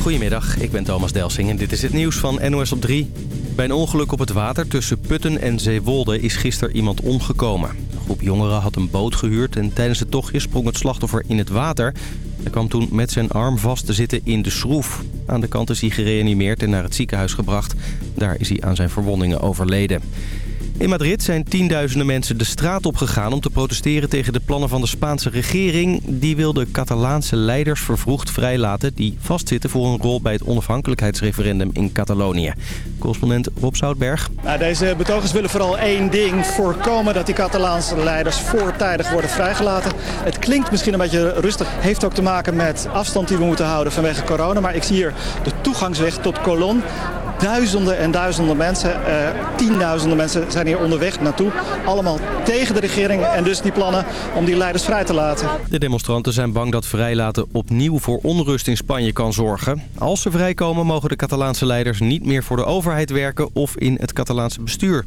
Goedemiddag, ik ben Thomas Delsing en dit is het nieuws van NOS op 3. Bij een ongeluk op het water tussen Putten en Zeewolde is gisteren iemand omgekomen. Een groep jongeren had een boot gehuurd en tijdens het tochtje sprong het slachtoffer in het water. Hij kwam toen met zijn arm vast te zitten in de schroef. Aan de kant is hij gereanimeerd en naar het ziekenhuis gebracht. Daar is hij aan zijn verwondingen overleden. In Madrid zijn tienduizenden mensen de straat op gegaan om te protesteren tegen de plannen van de Spaanse regering. Die wil de Catalaanse leiders vervroegd vrijlaten die vastzitten voor een rol bij het onafhankelijkheidsreferendum in Catalonië. Correspondent Rob Zoutberg. Nou, deze betogers willen vooral één ding, voorkomen dat die Catalaanse leiders voortijdig worden vrijgelaten. Het klinkt misschien een beetje rustig, heeft ook te maken met afstand die we moeten houden vanwege corona. Maar ik zie hier de toegangsweg tot Colón duizenden en duizenden mensen, eh, tienduizenden mensen zijn hier onderweg naartoe. Allemaal tegen de regering en dus die plannen om die leiders vrij te laten. De demonstranten zijn bang dat vrijlaten opnieuw voor onrust in Spanje kan zorgen. Als ze vrijkomen mogen de Catalaanse leiders niet meer voor de overheid werken of in het Catalaanse bestuur.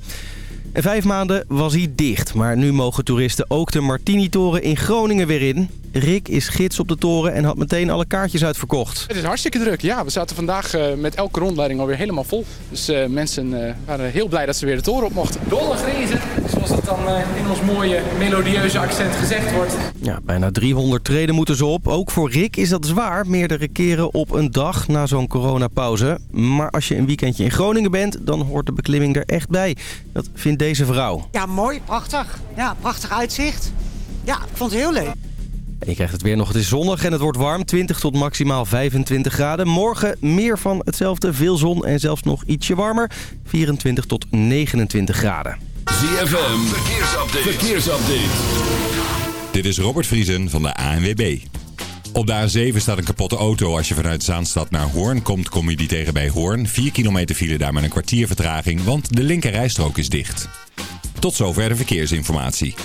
En vijf maanden was hij dicht, maar nu mogen toeristen ook de Martini-toren in Groningen weer in. Rick is gids op de toren en had meteen alle kaartjes uitverkocht. Het is hartstikke druk. Ja, we zaten vandaag eh, met elke rondleiding alweer helemaal vol. Dus uh, mensen uh, waren heel blij dat ze weer de toren op mochten. Dollar is zoals het dan in ons mooie melodieuze accent gezegd wordt. Ja, bijna 300 treden moeten ze op. Ook voor Rick is dat zwaar, meerdere keren op een dag na zo'n coronapauze. Maar als je een weekendje in Groningen bent, dan hoort de beklimming er echt bij. Dat vindt deze vrouw. Ja, mooi, prachtig. Ja, prachtig uitzicht. Ja, ik vond het heel leuk. En je krijgt het weer nog. Het is zonnig en het wordt warm. 20 tot maximaal 25 graden. Morgen meer van hetzelfde. Veel zon en zelfs nog ietsje warmer. 24 tot 29 graden. ZFM, verkeersupdate. verkeersupdate. Dit is Robert Vriesen van de ANWB. Op de A7 staat een kapotte auto. Als je vanuit Zaanstad naar Hoorn komt, kom je die tegen bij Hoorn. 4 kilometer file daar met een kwartier vertraging, want de linker rijstrook is dicht. Tot zover de verkeersinformatie.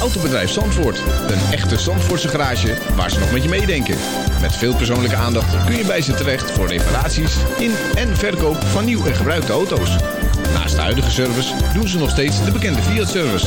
Autobedrijf Zandvoort. Een echte Zandvoortse garage waar ze nog met je meedenken. Met veel persoonlijke aandacht kun je bij ze terecht voor reparaties in en verkoop van nieuw en gebruikte auto's. Naast de huidige service doen ze nog steeds de bekende Fiat-service.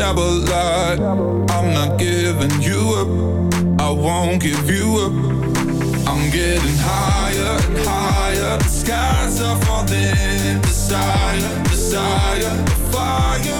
Never lie. I'm not giving you up. I won't give you up. I'm getting higher and higher. The skies are falling. Desire, desire, fire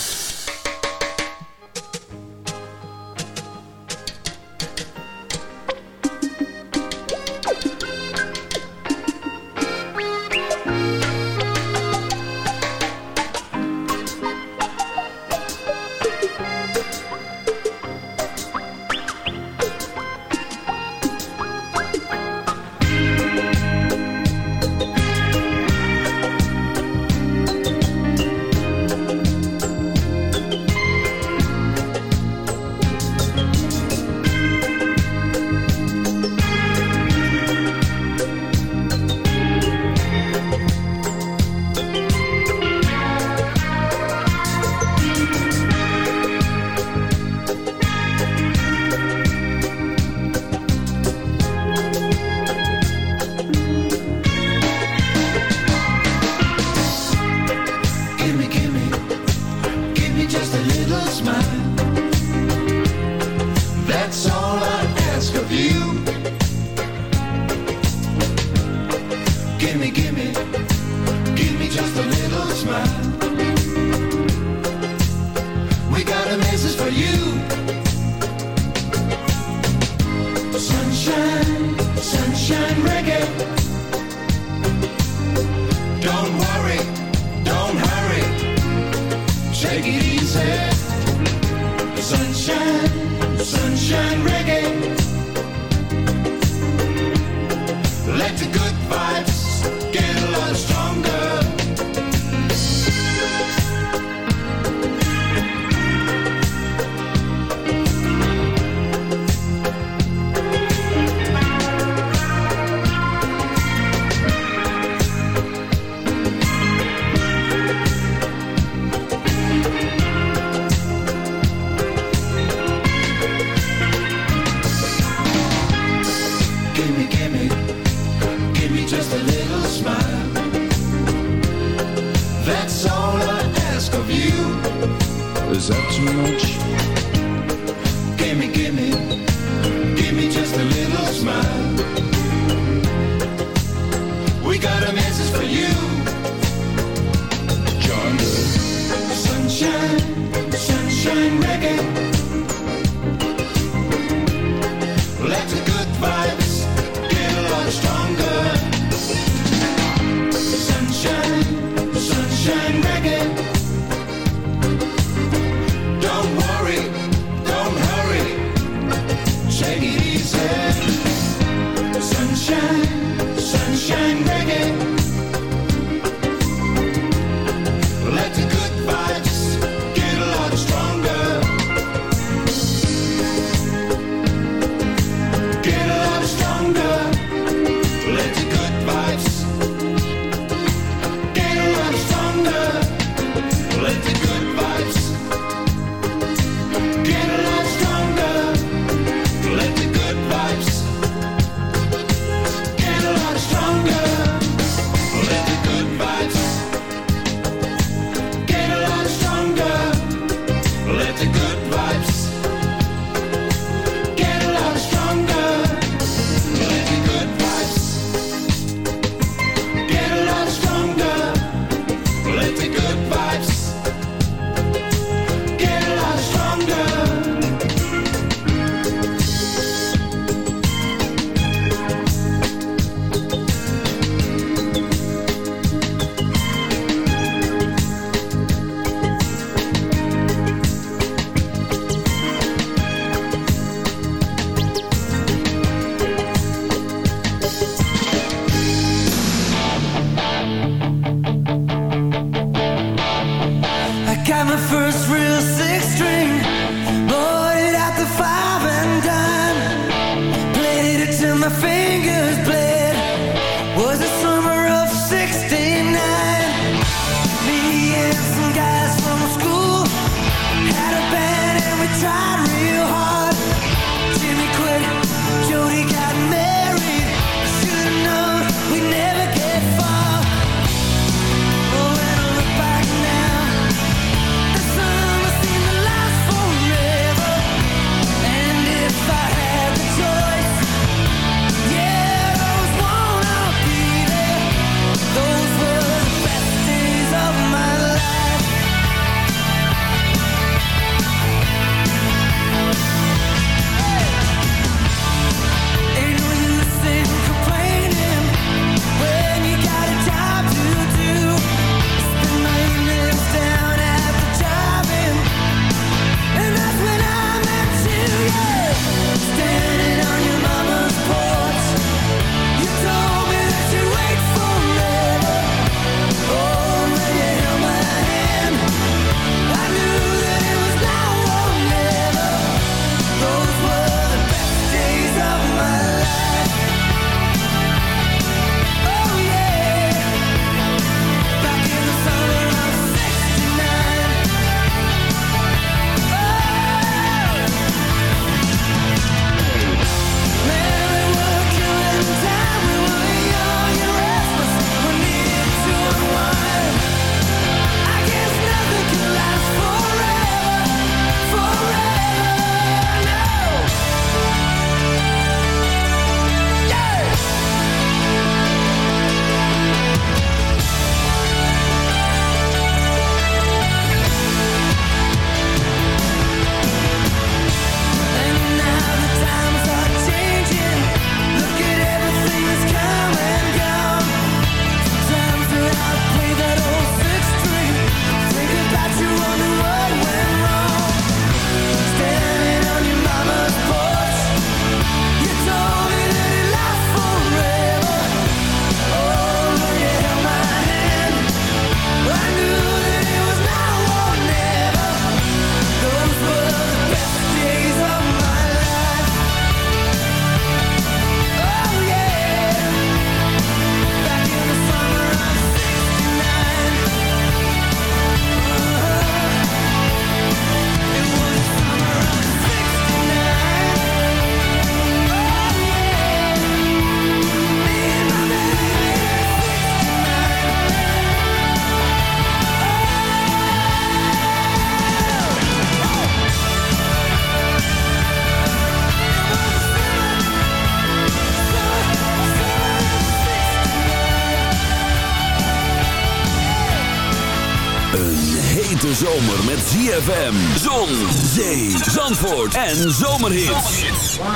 ZFM, zon, zee, zandvoort en zomerhits. One,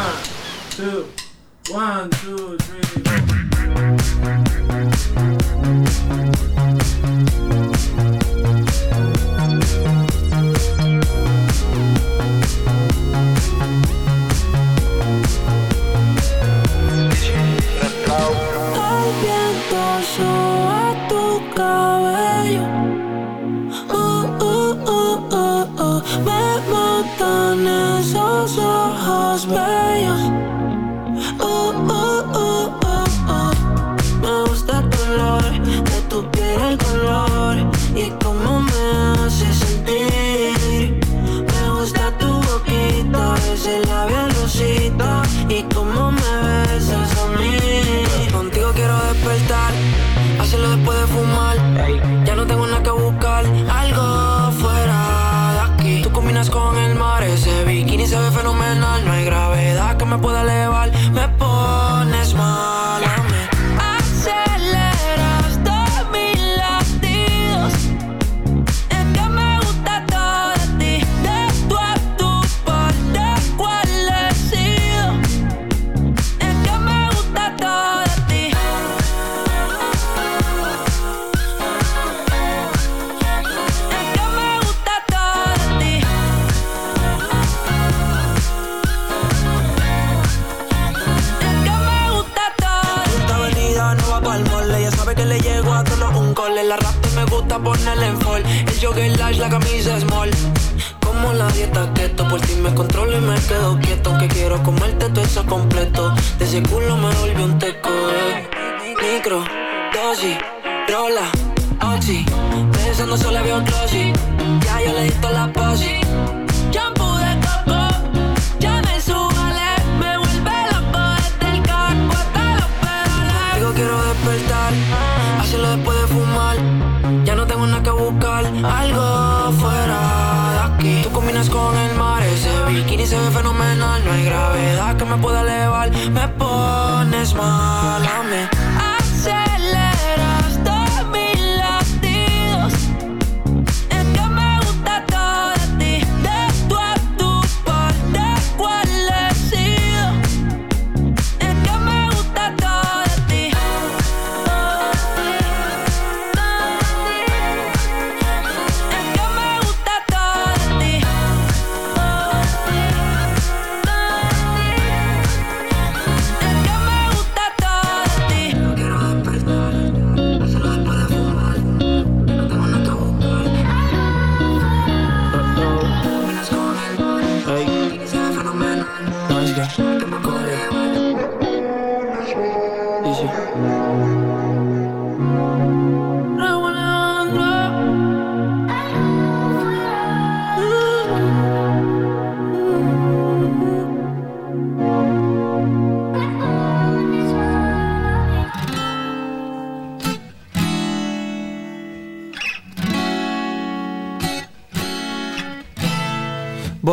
two, one, two, three.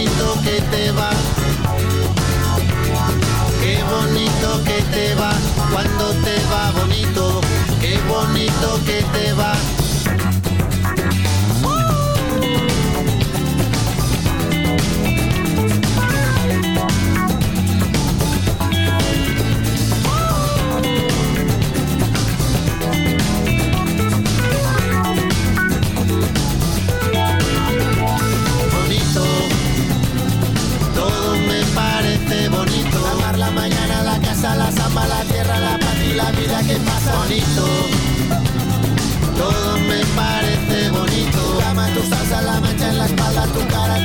bonito que te va. Qué bonito que te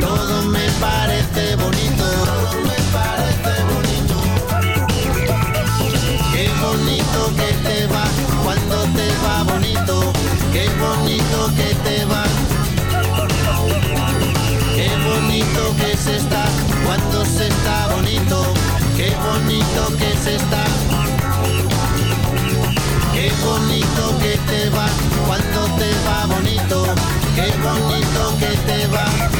Todo me parece bonito. Todo me parece bonito. Qué bonito que te va cuando te va bonito. Qué bonito que te va. Qué bonito que se está cuando se está bonito. Qué bonito que se está. Qué bonito que te va cuando te va bonito. Qué bonito que te va.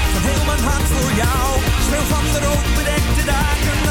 heel mijn hart voor jou. Speel van de rood bedekte dagen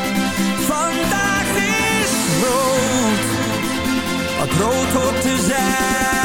Rood hoort te zijn.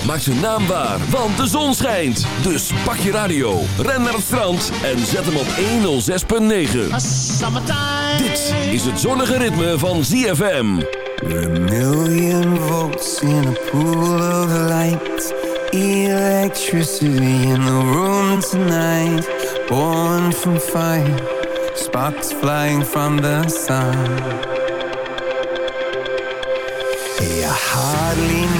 ZFM maakt zijn naam waar, want de zon schijnt. Dus pak je radio, ren naar het strand en zet hem op 106.9. Dit is het zonnige ritme van ZFM. A million volts in a pool of light. Electricity in the room tonight. Born from fire, sparks flying from the sun. Hey, I hardly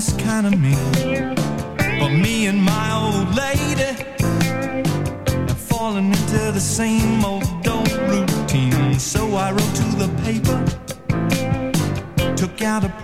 Sounds kinda mean. But me and my old lady have fallen into the same old old routine. So I wrote to the paper, took out a